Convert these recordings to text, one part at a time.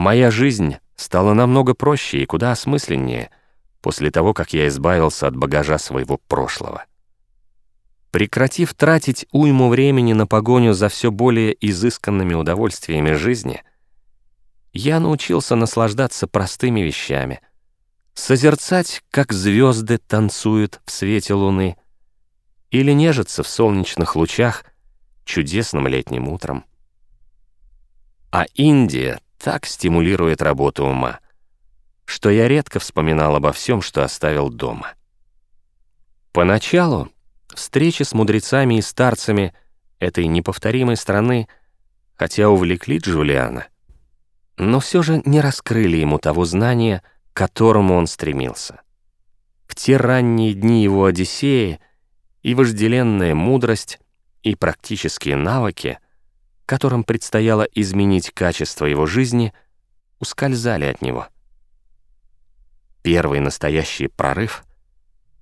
Моя жизнь стала намного проще и куда осмысленнее после того, как я избавился от багажа своего прошлого. Прекратив тратить уйму времени на погоню за все более изысканными удовольствиями жизни, я научился наслаждаться простыми вещами, созерцать, как звезды танцуют в свете луны, или нежиться в солнечных лучах чудесным летним утром. А Индия так стимулирует работу ума, что я редко вспоминал обо всем, что оставил дома. Поначалу встречи с мудрецами и старцами этой неповторимой страны, хотя увлекли Джулиана, но все же не раскрыли ему того знания, к которому он стремился. В те ранние дни его Одиссеи и вожделенная мудрость, и практические навыки, которым предстояло изменить качество его жизни, ускользали от него. Первый настоящий прорыв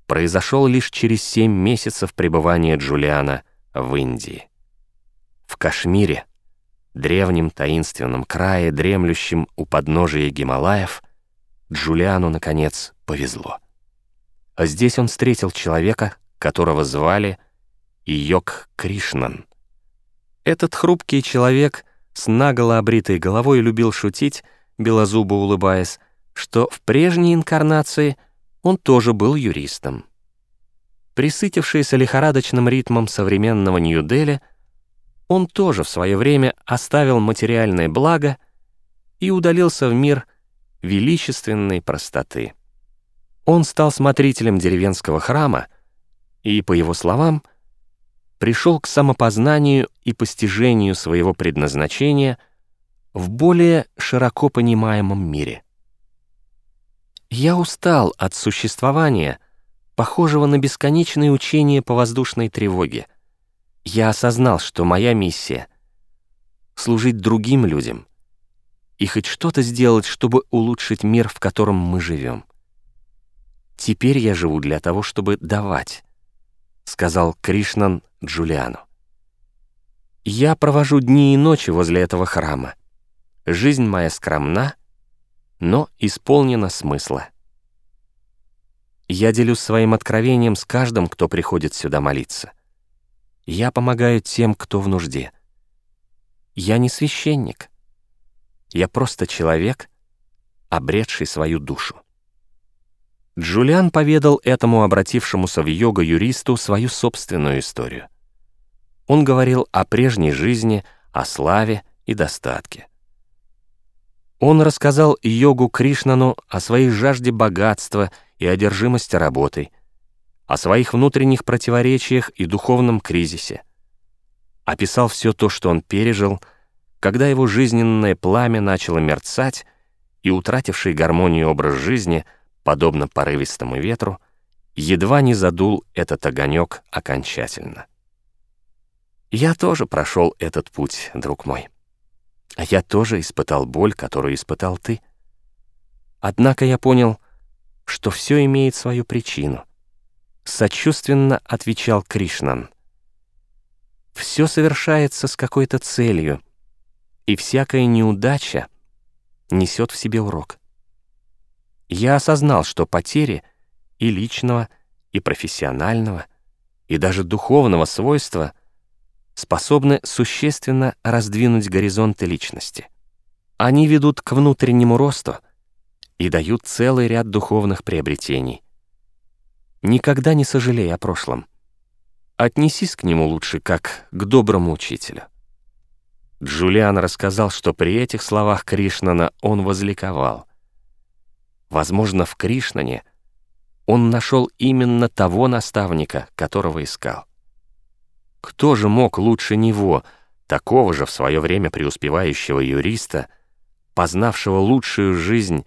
произошел лишь через семь месяцев пребывания Джулиана в Индии. В Кашмире, древнем таинственном крае, дремлющем у подножия Гималаев, Джулиану, наконец, повезло. А здесь он встретил человека, которого звали Йог Кришнан. Этот хрупкий человек с наголо обритой головой любил шутить, белозубо улыбаясь, что в прежней инкарнации он тоже был юристом. Присытившийся лихорадочным ритмом современного Нью-Дели, он тоже в свое время оставил материальное благо и удалился в мир величественной простоты. Он стал смотрителем деревенского храма, и, по его словам, пришел к самопознанию и постижению своего предназначения в более широко понимаемом мире. Я устал от существования, похожего на бесконечные учения по воздушной тревоге. Я осознал, что моя миссия — служить другим людям и хоть что-то сделать, чтобы улучшить мир, в котором мы живем. Теперь я живу для того, чтобы давать, сказал Кришнан Джулиану. Я провожу дни и ночи возле этого храма. Жизнь моя скромна, но исполнена смысла. Я делюсь своим откровением с каждым, кто приходит сюда молиться. Я помогаю тем, кто в нужде. Я не священник. Я просто человек, обретший свою душу. Джулиан поведал этому обратившемуся в йога юристу свою собственную историю. Он говорил о прежней жизни, о славе и достатке. Он рассказал йогу Кришнану о своей жажде богатства и одержимости работой, о своих внутренних противоречиях и духовном кризисе. Описал все то, что он пережил, когда его жизненное пламя начало мерцать, и утративший гармонию образ жизни — подобно порывистому ветру, едва не задул этот огонек окончательно. Я тоже прошел этот путь, друг мой. Я тоже испытал боль, которую испытал ты. Однако я понял, что все имеет свою причину. Сочувственно отвечал Кришнан. Все совершается с какой-то целью, и всякая неудача несет в себе урок. Я осознал, что потери и личного, и профессионального, и даже духовного свойства способны существенно раздвинуть горизонты личности. Они ведут к внутреннему росту и дают целый ряд духовных приобретений. Никогда не сожалей о прошлом. Отнесись к нему лучше как к доброму учителю. Джулиан рассказал, что при этих словах Кришнана он возликовал. Возможно, в Кришнане он нашел именно того наставника, которого искал. Кто же мог лучше него, такого же в свое время преуспевающего юриста, познавшего лучшую жизнь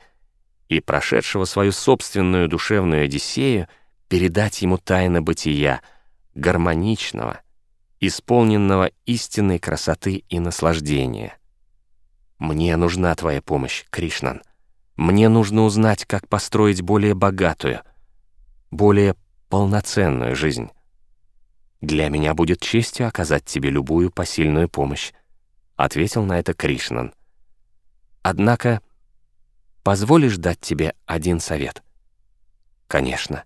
и прошедшего свою собственную душевную Одиссею, передать ему тайны бытия, гармоничного, исполненного истинной красоты и наслаждения. «Мне нужна твоя помощь, Кришнан», мне нужно узнать, как построить более богатую, более полноценную жизнь. Для меня будет честью оказать тебе любую посильную помощь, ответил на это Кришнан. Однако, позволишь дать тебе один совет? Конечно.